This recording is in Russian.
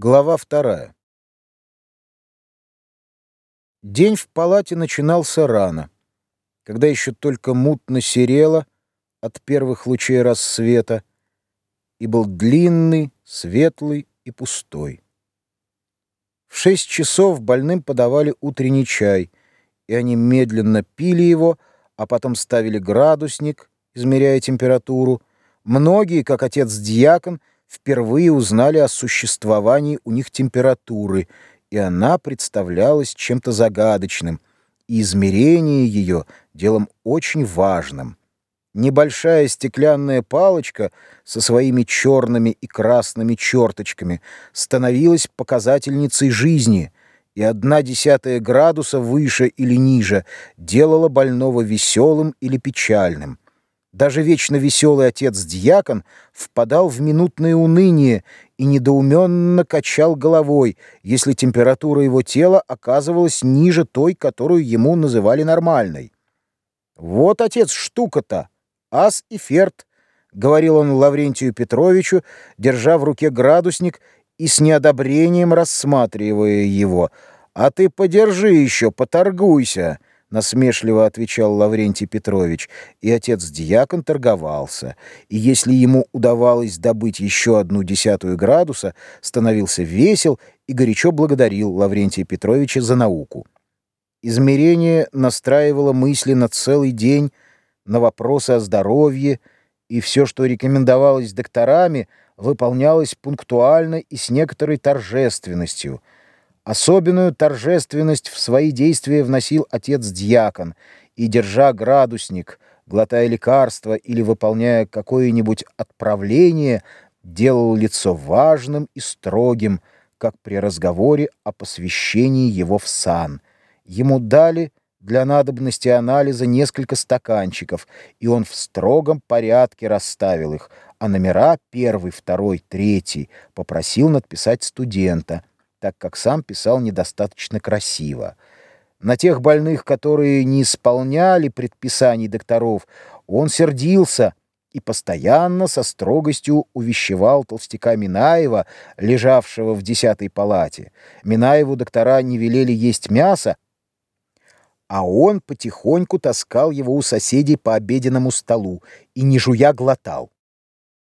Глава вторая. День в палате начинался рано, когда еще только мутно серело от первых лучей рассвета и был длинный, светлый и пустой. В шесть часов больным подавали утренний чай, и они медленно пили его, а потом ставили градусник, измеряя температуру. Многие, как отец-диакон, впервые узнали о существовании у них температуры, и она представлялась чем-то загадочным, и измерение ее — делом очень важным. Небольшая стеклянная палочка со своими черными и красными черточками становилась показательницей жизни, и одна десятая градуса выше или ниже делала больного веселым или печальным — даже вечно веселый отец-дьякон впадал в минутное уныние и недоуменно качал головой, если температура его тела оказывалась ниже той, которую ему называли нормальной. «Вот, отец, штука-то! Ас и ферт!» — говорил он Лаврентию Петровичу, держа в руке градусник и с неодобрением рассматривая его. «А ты подержи еще, поторгуйся!» — насмешливо отвечал Лаврентий Петрович, и отец-диакон торговался, и если ему удавалось добыть еще одну десятую градуса, становился весел и горячо благодарил Лаврентия Петровича за науку. Измерение настраивало мысли на целый день, на вопросы о здоровье, и все, что рекомендовалось докторами, выполнялось пунктуально и с некоторой торжественностью — Особенную торжественность в свои действия вносил отец-дьякон, и, держа градусник, глотая лекарство или выполняя какое-нибудь отправление, делал лицо важным и строгим, как при разговоре о посвящении его в сан. Ему дали для надобности анализа несколько стаканчиков, и он в строгом порядке расставил их, а номера первый, второй, третий попросил надписать студента — так как сам писал недостаточно красиво. На тех больных, которые не исполняли предписаний докторов, он сердился и постоянно со строгостью увещевал толстяка Минаева, лежавшего в десятой палате. Минаеву доктора не велели есть мясо, а он потихоньку таскал его у соседей по обеденному столу и, не жуя, глотал.